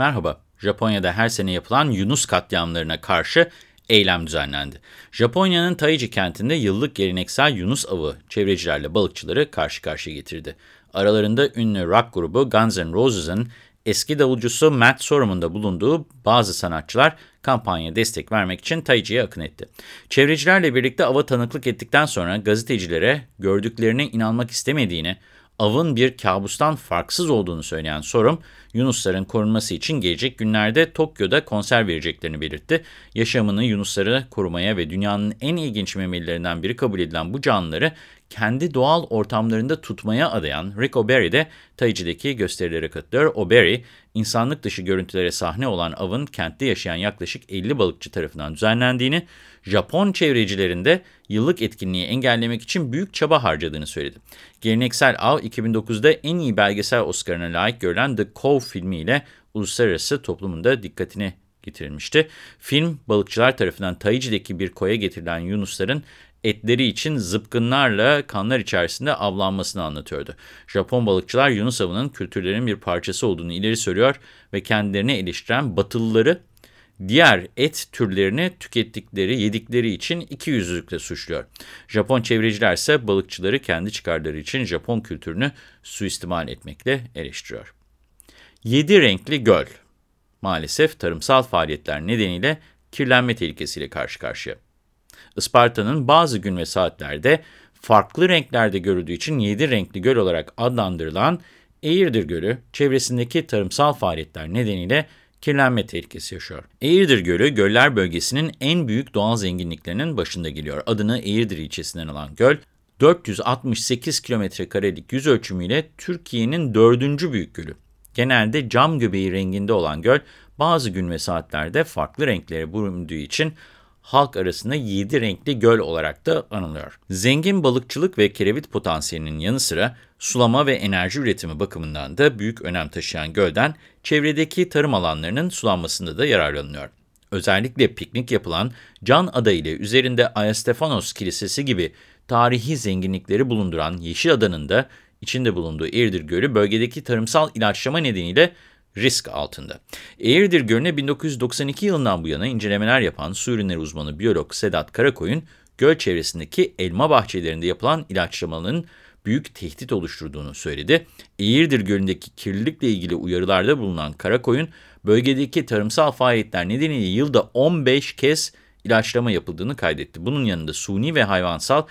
Merhaba, Japonya'da her sene yapılan Yunus katliamlarına karşı eylem düzenlendi. Japonya'nın Taiji kentinde yıllık geleneksel Yunus avı çevrecilerle balıkçıları karşı karşıya getirdi. Aralarında ünlü rock grubu Guns N' Roses'ın eski davulcusu Matt Sorum'un da bulunduğu bazı sanatçılar kampanya destek vermek için Taiji'ye akın etti. Çevrecilerle birlikte ava tanıklık ettikten sonra gazetecilere gördüklerine inanmak istemediğini, avın bir kabustan farksız olduğunu söyleyen Sorum, Yunusların korunması için gelecek günlerde Tokyo'da konser vereceklerini belirtti. Yaşamını Yunusları korumaya ve dünyanın en ilginç memelilerinden biri kabul edilen bu canlıları kendi doğal ortamlarında tutmaya adayan Rick O'Berry de Taiji'deki gösterilere katılıyor. O'Berry, insanlık dışı görüntülere sahne olan avın kentte yaşayan yaklaşık 50 balıkçı tarafından düzenlendiğini, Japon çevrecilerinde yıllık etkinliği engellemek için büyük çaba harcadığını söyledi. Geleneksel av 2009'da en iyi belgesel Oscar'ına layık görülen The Cove filmiyle uluslararası toplumunda dikkatini getirilmişti. Film balıkçılar tarafından Taiji'deki bir koya getirilen yunusların etleri için zıpkınlarla kanlar içerisinde avlanmasını anlatıyordu. Japon balıkçılar Yunus avının kültürlerinin bir parçası olduğunu ileri sürüyor ve kendilerini eleştiren batılıları diğer et türlerini tükettikleri, yedikleri için iki yüzlülükle suçluyor. Japon çevreciler ise balıkçıları kendi çıkarları için Japon kültürünü suistimal etmekle eleştiriyor. Yedi renkli göl maalesef tarımsal faaliyetler nedeniyle kirlenme tehlikesiyle karşı karşıya. Isparta'nın bazı gün ve saatlerde farklı renklerde görüldüğü için yedi renkli göl olarak adlandırılan Eğirdir Gölü, çevresindeki tarımsal faaliyetler nedeniyle kirlenme tehlikesi yaşıyor. Eğirdir Gölü, göller bölgesinin en büyük doğal zenginliklerinin başında geliyor. Adını Eğirdir ilçesinden alan göl, 468 kilometre karelik yüz ölçümüyle Türkiye'nin dördüncü büyük gölü. Genelde cam göbeği renginde olan göl, bazı gün ve saatlerde farklı renklere büründüğü için halk arasında yedi renkli göl olarak da anılıyor. Zengin balıkçılık ve kerevit potansiyelinin yanı sıra sulama ve enerji üretimi bakımından da büyük önem taşıyan gölden çevredeki tarım alanlarının sulanmasında da yararlanılıyor. Özellikle piknik yapılan Can Ada ile üzerinde Ayastefanos Kilisesi gibi tarihi zenginlikleri bulunduran Yeşil Ada'nın da içinde bulunduğu Eğirdir Gölü bölgedeki tarımsal ilaçlama nedeniyle risk altında. Eğirdir Gölü'ne 1992 yılından bu yana incelemeler yapan su ürünleri uzmanı biyolog Sedat Karakoyun, göl çevresindeki elma bahçelerinde yapılan ilaçlamanın büyük tehdit oluşturduğunu söyledi. Eğirdir Gölü'ndeki kirlilikle ilgili uyarılarda bulunan Karakoyun, bölgedeki tarımsal faaliyetler nedeniyle yılda 15 kez ilaçlama yapıldığını kaydetti. Bunun yanında suni ve hayvansal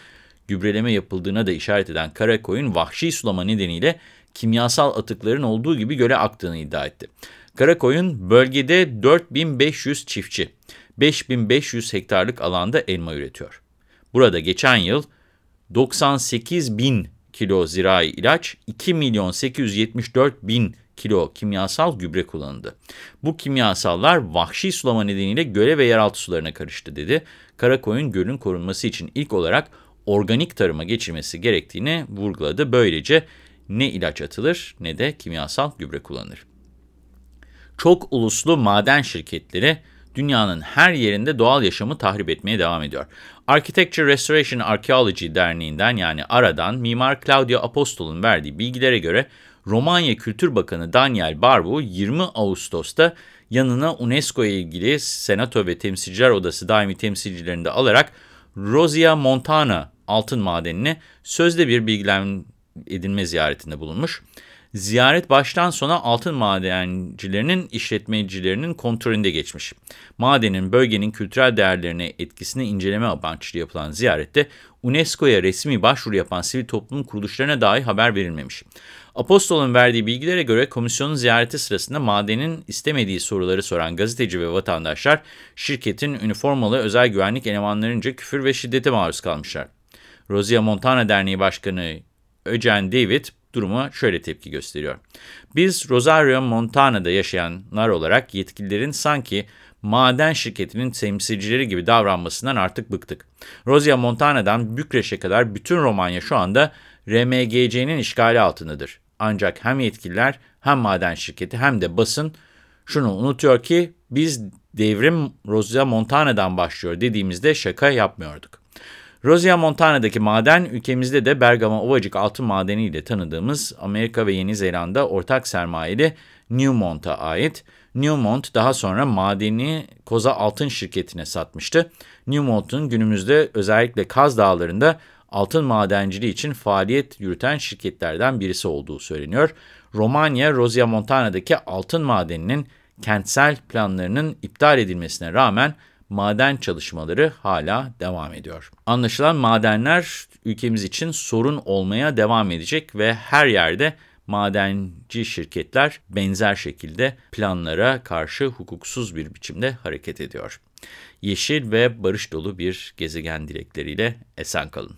gübreleme yapıldığına da işaret eden Karakoyun, vahşi sulama nedeniyle kimyasal atıkların olduğu gibi göle aktığını iddia etti. Karakoyun bölgede 4500 çiftçi, 5500 hektarlık alanda elma üretiyor. Burada geçen yıl 98 bin kilo zirai ilaç, 2 milyon 874 bin kilo kimyasal gübre kullanıldı. Bu kimyasallar vahşi sulama nedeniyle göle ve yeraltı sularına karıştı dedi. Karakoyun gölün korunması için ilk olarak organik tarıma geçilmesi gerektiğini vurguladı. Böylece ne ilaç atılır ne de kimyasal gübre kullanılır. Çok uluslu maden şirketleri dünyanın her yerinde doğal yaşamı tahrip etmeye devam ediyor. Architecture Restoration Archaeology Derneği'nden yani ARA'dan Mimar Claudio Apostol'un verdiği bilgilere göre Romanya Kültür Bakanı Daniel Barbu 20 Ağustos'ta yanına UNESCO'ya ilgili Senato ve Temsilciler Odası daimi temsilcilerini de alarak Rosia Montana altın madenini sözde bir bilgilendirme edinme ziyaretinde bulunmuş. Ziyaret baştan sona altın madencilerinin işletmecilerinin kontrolünde geçmiş. Madenin bölgenin kültürel değerlerine etkisini inceleme amaçlı yapılan ziyarette UNESCO'ya resmi başvuru yapan sivil toplum kuruluşlarına dahi haber verilmemiş. Apostol'un verdiği bilgilere göre komisyonun ziyareti sırasında madenin istemediği soruları soran gazeteci ve vatandaşlar şirketin üniformalı özel güvenlik elemanlarınca küfür ve şiddete maruz kalmışlar. Rosia Montana Derneği Başkanı Öcen David duruma şöyle tepki gösteriyor. Biz Rosario Montana'da yaşayanlar olarak yetkililerin sanki maden şirketinin temsilcileri gibi davranmasından artık bıktık. Rosia Montana'dan Bükreş'e kadar bütün Romanya şu anda RMGC'nin işgali altındadır. Ancak hem yetkililer hem maden şirketi hem de basın şunu unutuyor ki biz devrim Rosia Montana'dan başlıyor dediğimizde şaka yapmıyorduk. Rosia Montana'daki maden ülkemizde de Bergama Ovacık altın madeni ile tanıdığımız Amerika ve Yeni Zelanda ortak sermayeli Newmont'a ait. Newmont daha sonra madeni Koza Altın Şirketi'ne satmıştı. Newmont'un günümüzde özellikle Kaz Dağları'nda altın madenciliği için faaliyet yürüten şirketlerden birisi olduğu söyleniyor. Romanya, Rosia Montana'daki altın madeninin kentsel planlarının iptal edilmesine rağmen maden çalışmaları hala devam ediyor. Anlaşılan madenler ülkemiz için sorun olmaya devam edecek ve her yerde madenci şirketler benzer şekilde planlara karşı hukuksuz bir biçimde hareket ediyor. Yeşil ve barış dolu bir gezegen dilekleriyle esen kalın.